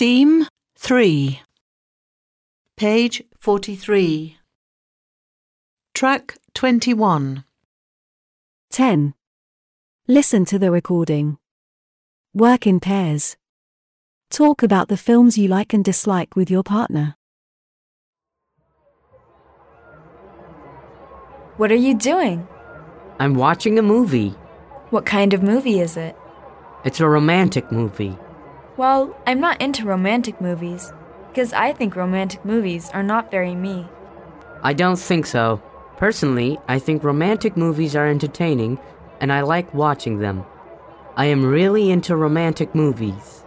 Theme 3. Page 43. Track 21. 10. Listen to the recording. Work in pairs. Talk about the films you like and dislike with your partner. What are you doing? I'm watching a movie. What kind of movie is it? It's a romantic movie. Well, I'm not into romantic movies, because I think romantic movies are not very me. I don't think so. Personally, I think romantic movies are entertaining and I like watching them. I am really into romantic movies.